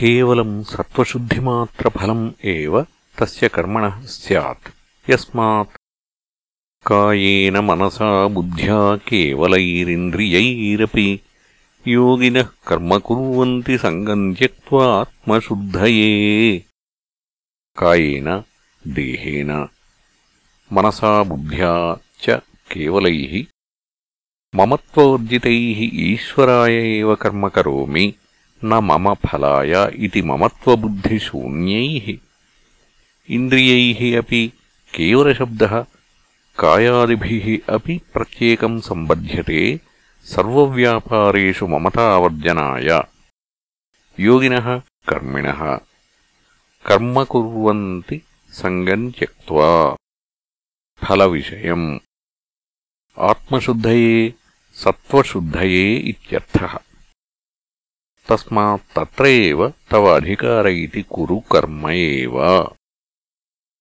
కేవలం సత్వశుద్ధిమాత్రఫలం ఏవ తస్య కర్మణः స్యాత్ యస్మాత్ కాయేన మనసా బుద్ధ్యా కేవలైరింద్రియైరపి యోగినः కర్మ కుర్వంతి సంగం త్యక్త్వా ఆత్మశుద్ధయే కాయేన దేహేన మనసా బుద్ధ్యా చ కేవలైः మమత్వవర్జితైः ఈశ్వరాయ एव कर्म करोमि न मम फलाय इति ममत्वबुद्धिशून्यैः इन्द्रियैः अपि केवलशब्दः कायादिभिः अपि प्रत्येकम् सम्बध्यते सर्वव्यापारेषु ममतावर्जनाय योगिनः कर्मिणः कर्म कुर्वन्ति सङ्गम् त्यक्त्वा फलविषयम् आत्मशुद्धये सत्त्वशुद्धये इत्यर्थः तस्मात् तत्र एव तव अधिकार इति कुरु कर्म एव